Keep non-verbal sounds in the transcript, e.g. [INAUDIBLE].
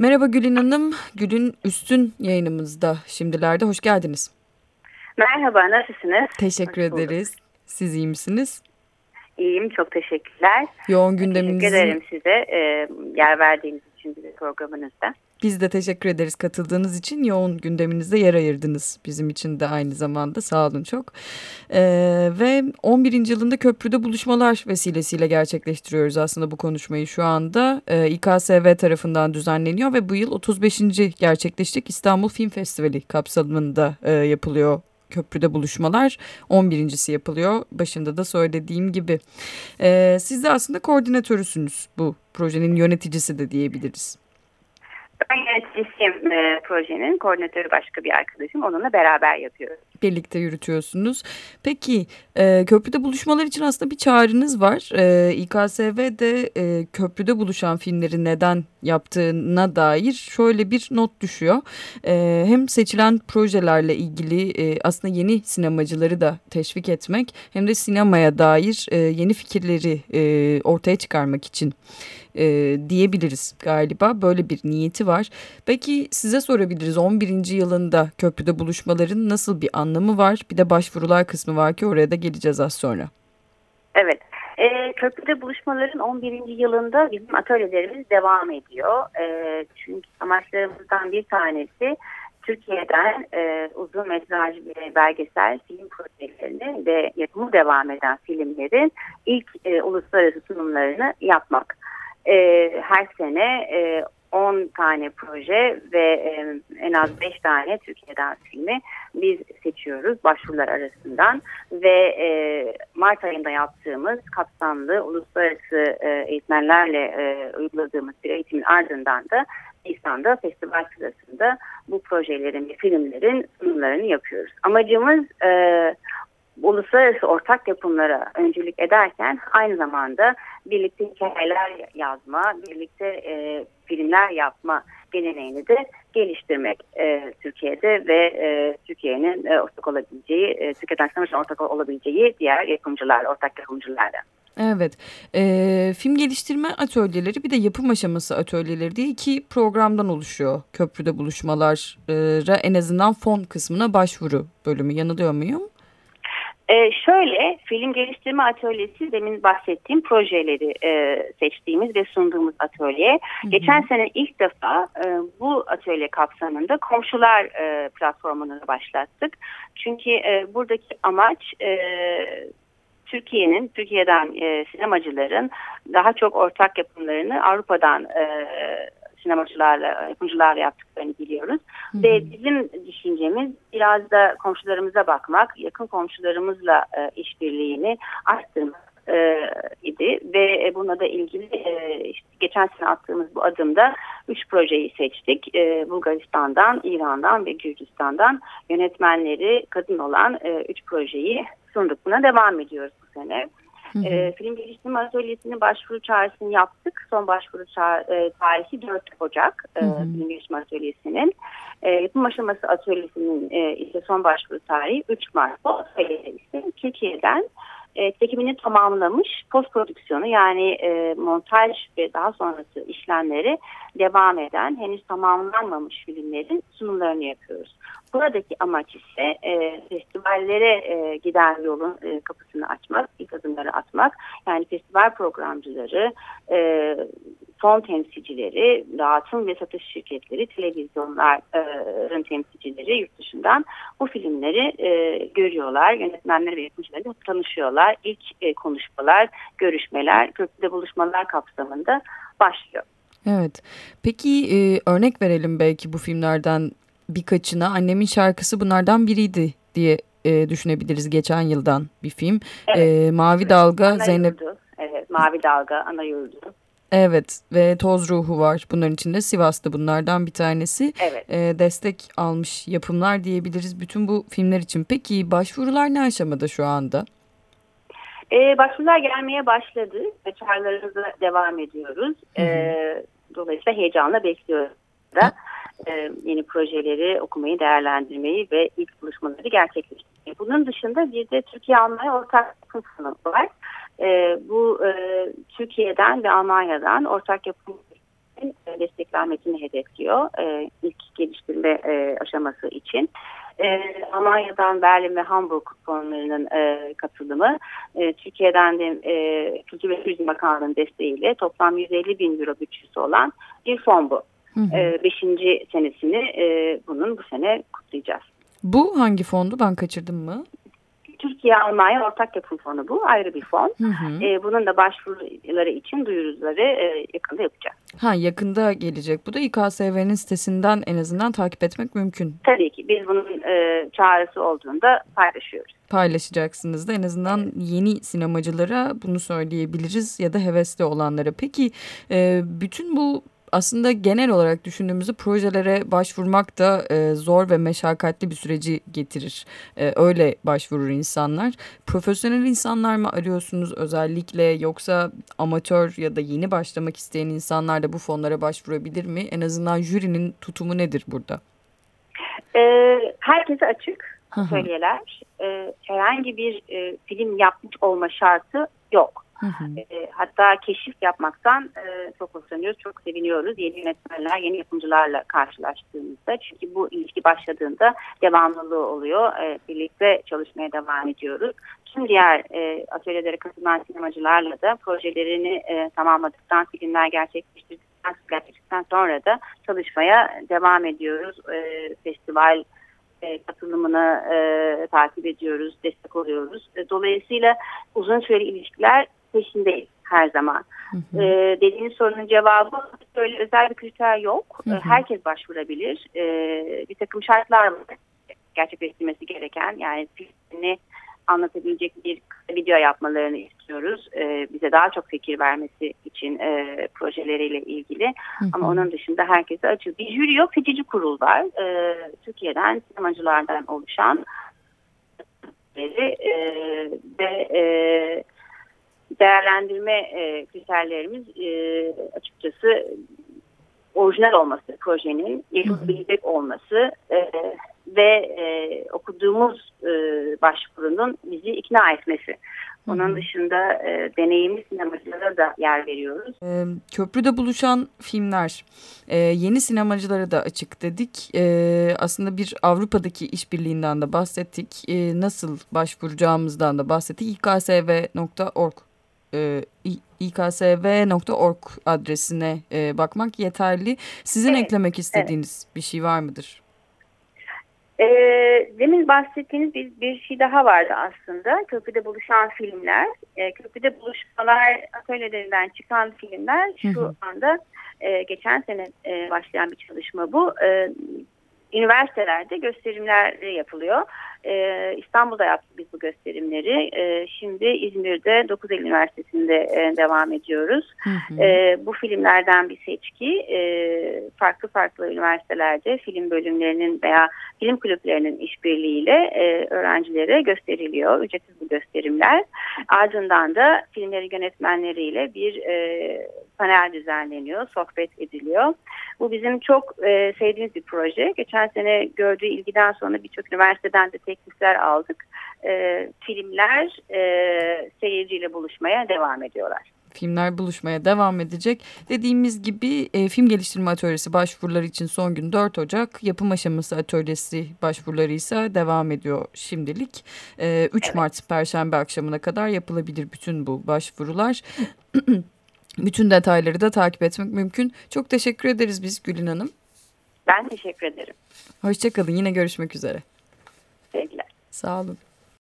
Merhaba Gülün Hanım. Gülün Üstün yayınımızda şimdilerde. Hoş geldiniz. Merhaba, nasılsınız? Teşekkür ederiz. Siz iyi misiniz? İyiyim, çok teşekkürler. Yoğun gündeminizin... Teşekkür ederim size e, yer verdiğiniz için bize programınızda. Biz de teşekkür ederiz katıldığınız için. Yoğun gündeminizde yer ayırdınız bizim için de aynı zamanda. Sağ olun çok. Ee, ve 11. yılında köprüde buluşmalar vesilesiyle gerçekleştiriyoruz aslında bu konuşmayı şu anda. Ee, İKSV tarafından düzenleniyor ve bu yıl 35. gerçekleşecek İstanbul Film Festivali kapsamında e, yapılıyor köprüde buluşmalar 11.si yapılıyor. Başında da söylediğim gibi. Ee, siz de aslında koordinatörüsünüz bu projenin yöneticisi de diyebiliriz. Ben yöneticisiyim e, projenin. Koordinatörü başka bir arkadaşım. Onunla beraber yapıyoruz. Birlikte yürütüyorsunuz. Peki e, köprüde buluşmalar için aslında bir çağrınız var. E, İKSV de e, köprüde buluşan filmleri neden yaptığına dair şöyle bir not düşüyor. E, hem seçilen projelerle ilgili e, aslında yeni sinemacıları da teşvik etmek hem de sinemaya dair e, yeni fikirleri e, ortaya çıkarmak için e, diyebiliriz galiba. Böyle bir niyeti var. Peki size sorabiliriz 11. yılında köprüde buluşmaların nasıl bir anlamı var? Bir de başvurular kısmı var ki oraya da geleceğiz az sonra. Evet. E, köprüde buluşmaların 11. yılında bizim atölyelerimiz devam ediyor. E, çünkü amaçlarımızdan bir tanesi Türkiye'den e, uzun metraj ve belgesel film projelerini ve yapımı devam eden filmlerin ilk e, uluslararası sunumlarını yapmak e, her sene e, 10 tane proje ve e, en az 5 tane Türkiye'den filmi biz seçiyoruz başvurular arasından ve e, Mart ayında yaptığımız kapsamlı uluslararası e, eğitmenlerle e, uyguladığımız bir eğitimin ardından da Nisan'da festival sırasında bu projelerin filmlerin sunumlarını yapıyoruz. Amacımız uluslararası ortak yapımlara öncülük ederken aynı zamanda birlikte hikayeler yazma, birlikte e, filmler yapma geleneğini de geliştirmek e, Türkiye'de ve e, Türkiye'nin e, ortak olabileceği, e, Türkiye'den sınırlı ortak olabileceği diğer yapımcılar, ortak yapımcılarla. Evet, e, film geliştirme atölyeleri bir de yapım aşaması atölyeleri diye iki programdan oluşuyor. Köprüde buluşmalara en azından fon kısmına başvuru bölümü yanılıyor muyum? Ee, şöyle film geliştirme atölyesi demin bahsettiğim projeleri e, seçtiğimiz ve sunduğumuz atölye. Hı hı. Geçen sene ilk defa e, bu atölye kapsamında komşular e, platformunu başlattık. Çünkü e, buradaki amaç e, Türkiye'nin, Türkiye'den e, sinemacıların daha çok ortak yapımlarını Avrupa'dan e, sinemacılarla, yapımcılarla yaptıklarını biliyoruz. Hı hı. Ve bizim düşüncemiz biraz da komşularımıza bakmak, yakın komşularımızla e, işbirliğini arttırmak e, idi ve buna da ilgili e, işte geçen sene attığımız bu adımda üç projeyi seçtik. E, Bulgaristan'dan, İran'dan ve Gürcistan'dan yönetmenleri kadın olan e, üç projeyi sunduk. Buna devam ediyoruz bu sene. Hı hı. E, film geliştirme atölyesinin başvuru çağrısını yaptık. Son başvuru çağ e, tarihi 4 Ocak e, film geliştirme atölyesinin. E, yapım aşaması atölyesinin e, ise son başvuru tarihi 3 Mart. Bu atölye ise Türkiye'den e, çekimini tamamlamış post prodüksiyonu yani e, montaj ve daha sonrası işlemleri devam eden henüz tamamlanmamış filmlerin sunumlarını yapıyoruz. Buradaki amaç ise e, festivallere e, giden yolun e, kapısını açmak, ilk adımları atmak. Yani festival programcıları, e, son temsilcileri, dağıtım ve satış şirketleri, televizyonların temsilcileri yurt dışından bu filmleri e, görüyorlar. Yönetmenler ve yapımcılarla tanışıyorlar. İlk e, konuşmalar, görüşmeler, köprüde buluşmalar kapsamında başlıyor. Evet. Peki e, örnek verelim belki bu filmlerden birkaçına. Annemin şarkısı bunlardan biriydi diye e, düşünebiliriz geçen yıldan bir film. Evet. E, Mavi Dalga Ana Zeynep. Yurdu. Evet, Mavi Dalga, Ana Yurdu. Evet ve Toz Ruhu var. Bunların içinde Sivas'ta bunlardan bir tanesi. Evet. E, destek almış yapımlar diyebiliriz bütün bu filmler için. Peki başvurular ne aşamada şu anda? E, başvurular gelmeye başladı. Çağrılarımıza devam ediyoruz. Hı hı. E, dolayısıyla heyecanla bekliyoruz da e, yeni projeleri okumayı, değerlendirmeyi ve ilk buluşmaları gerçekleştirmeyi. Bunun dışında bir de Türkiye-Almanya ortak yapım var. E, bu e, Türkiye'den ve Almanya'dan ortak yapım filmlerin desteklenmesini hedefliyor e, ilk geliştirme e, aşaması için. E, Almanya'dan Berlin ve Hamburg fonlarının e, katılımı, e, Türkiye'den de e, Kültür ve Turizm Bakanlığı'nın desteğiyle toplam 150 bin euro bütçesi olan bir fon bu. Hı hı. E, beşinci senesini e, bunun bu sene kutlayacağız. Bu hangi fondu? Ben kaçırdım mı? Türkiye-Almanya Ortak Yapım Fonu bu. Ayrı bir fon. Hı hı. E, bunun da başvuruları için duyuruları e, yakında yapacağız. Ha yakında gelecek. Bu da İKSV'nin sitesinden en azından takip etmek mümkün. Tabii ki. Biz bunun e, çağrısı olduğunda paylaşıyoruz. Paylaşacaksınız da en azından evet. yeni sinemacılara bunu söyleyebiliriz ya da hevesli olanlara. Peki e, bütün bu aslında genel olarak düşündüğümüzde projelere başvurmak da e, zor ve meşakkatli bir süreci getirir. E, öyle başvurur insanlar. Profesyonel insanlar mı arıyorsunuz özellikle yoksa amatör ya da yeni başlamak isteyen insanlar da bu fonlara başvurabilir mi? En azından jürinin tutumu nedir burada? E, herkese açık söyleyeler. E, herhangi bir e, film yapmış olma şartı yok. Hı hı. E, hatta keşif yapmaktan e, çok hoşlanıyoruz, çok seviniyoruz. Yeni yönetmenler, yeni yapımcılarla karşılaştığımızda. Çünkü bu ilişki başladığında devamlılığı oluyor. E, birlikte çalışmaya devam ediyoruz. Tüm diğer e, atölyelere katılan sinemacılarla da projelerini e, tamamladıktan, filmler gerçekleştirdikten, gerçekleştirdikten sonra da çalışmaya devam ediyoruz. E, festival e, katılımını e, takip ediyoruz, destek oluyoruz. E, dolayısıyla uzun süreli ilişkiler peşindeyiz her zaman. Hı hı. Ee, dediğiniz sorunun cevabı böyle özel bir kriter yok. Hı hı. Herkes başvurabilir. Ee, bir takım şartlar var gerçekleştirmesi gereken. Yani filmini anlatabilecek bir video yapmalarını istiyoruz. Ee, bize daha çok fikir vermesi için e, projeleriyle ilgili. Hı hı. Ama onun dışında herkese açık. Bir jüri yok, seçici kurul var. Ee, Türkiye'den sinemacılardan oluşan e, ve e, değerlendirme e, kriterlerimiz e, açıkçası orijinal olması projenin, yapılabilecek olması e, ve e, okuduğumuz e, başvurunun bizi ikna etmesi. Onun dışında e, deneyimli sinemacılara da yer veriyoruz. E, köprüde buluşan filmler e, yeni sinemacılara da açık dedik. E, aslında bir Avrupa'daki işbirliğinden de bahsettik. E, nasıl başvuracağımızdan da bahsettik. iksv.org e, iksv.org adresine e, bakmak yeterli. Sizin evet, eklemek istediğiniz evet. bir şey var mıdır? E, demin bahsettiğiniz bir, bir şey daha vardı aslında. Köprüde buluşan filmler. E, köprüde buluşmalar atölyelerinden çıkan filmler şu hı hı. anda e, geçen sene e, başlayan bir çalışma bu. E, üniversitelerde gösterimler yapılıyor. Ee, İstanbul'da yaptık biz bu gösterimleri. Ee, şimdi İzmir'de 9 Eylül Üniversitesi'nde e, devam ediyoruz. Hı hı. Ee, bu filmlerden bir seçki e, farklı farklı üniversitelerde film bölümlerinin veya film kulüplerinin işbirliğiyle e, öğrencilere gösteriliyor. Ücretsiz bu gösterimler. Ardından da filmleri yönetmenleriyle bir e, panel düzenleniyor, sohbet ediliyor. Bu bizim çok e, sevdiğimiz bir proje. Geçen sene gördüğü ilgiden sonra birçok üniversiteden de teklifler aldık. E, filmler e, seyirciyle buluşmaya devam ediyorlar filmler buluşmaya devam edecek. Dediğimiz gibi e, film geliştirme atölyesi başvuruları için son gün 4 Ocak, yapım aşaması atölyesi başvuruları ise devam ediyor şimdilik. E, 3 evet. Mart Perşembe akşamına kadar yapılabilir bütün bu başvurular. [CLEARS THROAT] bütün detayları da takip etmek mümkün. Çok teşekkür ederiz biz Gülün Hanım. Ben teşekkür ederim. Hoşçakalın yine görüşmek üzere. Sevgiler. Sağ olun.